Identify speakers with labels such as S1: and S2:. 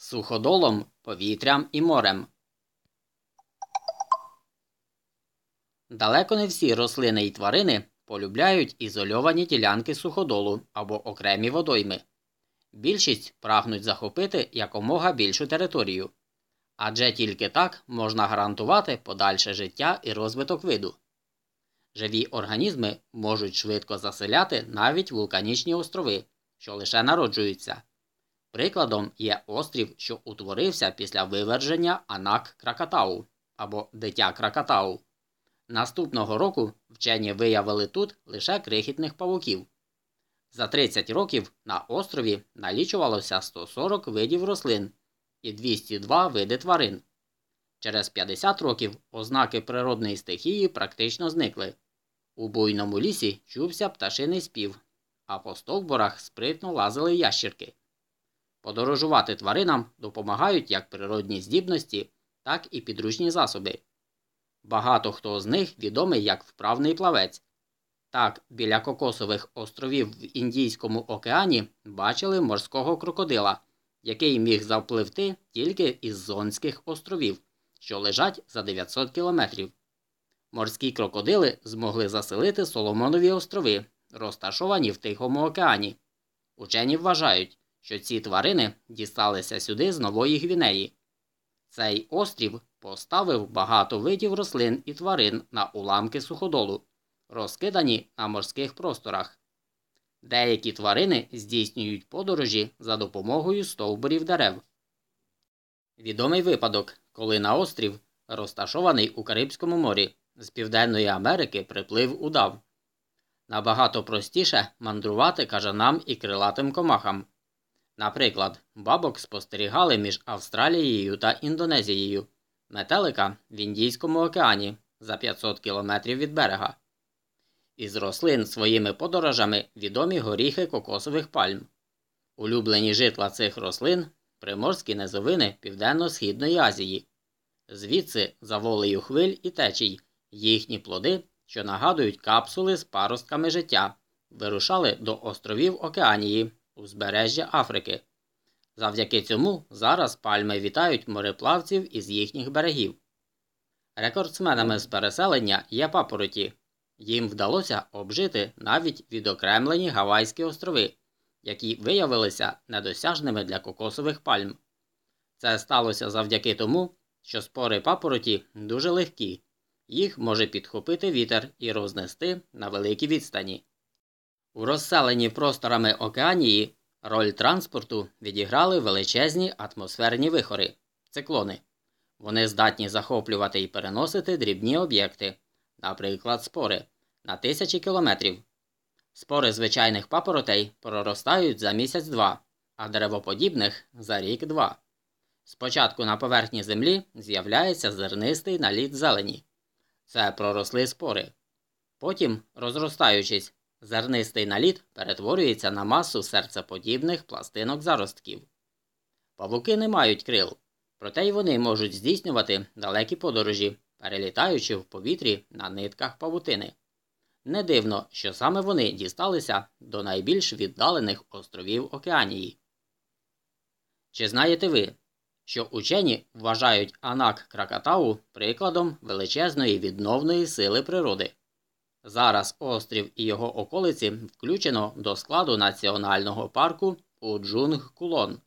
S1: суходолом, повітрям і морем. Далеко не всі рослини і тварини полюбляють ізольовані ділянки суходолу або окремі водойми. Більшість прагнуть захопити якомога більшу територію. Адже тільки так можна гарантувати подальше життя і розвиток виду. Живі організми можуть швидко заселяти навіть вулканічні острови, що лише народжуються. Прикладом є острів, що утворився після виверження Анак Кракатау або Дитя Кракатау. Наступного року вчені виявили тут лише крихітних павуків. За 30 років на острові налічувалося 140 видів рослин і 202 види тварин. Через 50 років ознаки природної стихії практично зникли. У буйному лісі чувся пташиний спів, а по стовбурах спритно лазили ящірки. Подорожувати тваринам допомагають як природні здібності, так і підручні засоби. Багато хто з них відомий як вправний плавець. Так, біля Кокосових островів в Індійському океані бачили морського крокодила, який міг запливти тільки із Зонських островів, що лежать за 900 кілометрів. Морські крокодили змогли заселити Соломонові острови, розташовані в Тихому океані. Учені вважають, що ці тварини дісталися сюди з Нової Гвінеї. Цей острів поставив багато видів рослин і тварин на уламки суходолу, розкидані на морських просторах. Деякі тварини здійснюють подорожі за допомогою стовбурів дерев. Відомий випадок, коли на острів, розташований у Карибському морі, з Південної Америки приплив удав. Набагато простіше мандрувати кажанам і крилатим комахам. Наприклад, бабок спостерігали між Австралією та Індонезією, метелика в Індійському океані за 500 кілометрів від берега. Із рослин своїми подорожами відомі горіхи кокосових пальм. Улюблені житла цих рослин приморські низовини Південно-Східної Азії. Звідси, за волею хвиль і течій, їхні плоди, що нагадують капсули з паростками життя, вирушали до островів Океанії, узбережжя Африки. Завдяки цьому зараз пальми вітають мореплавців із їхніх берегів. Рекордсменами з переселення є папороті. Їм вдалося обжити навіть відокремлені Гавайські острови, які виявилися недосяжними для кокосових пальм. Це сталося завдяки тому, що спори папороті дуже легкі, їх може підхопити вітер і рознести на великій відстані. У розселенні просторами океанії роль транспорту відіграли величезні атмосферні вихори циклони. Вони здатні захоплювати і переносити дрібні об'єкти, наприклад, спори, на тисячі кілометрів. Спори звичайних папоротей проростають за місяць-два, а деревоподібних за рік-два. Спочатку на поверхні землі з'являється зернистий наліт зелені. Це проросли спори. Потім, розростаючись, зернистий наліт перетворюється на масу серцеподібних пластинок заростків. Павуки не мають крил, проте й вони можуть здійснювати далекі подорожі, перелітаючи в повітрі на нитках павутини. Не дивно, що саме вони дісталися до найбільш віддалених островів Океанії. Чи знаєте ви, що учені вважають Анак Кракатау прикладом величезної відновної сили природи? Зараз острів і його околиці включено до складу національного парку Уджунг Кулон.